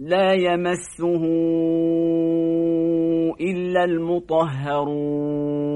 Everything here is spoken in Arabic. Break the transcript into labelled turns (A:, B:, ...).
A: لا يمسه إلا المطهرون.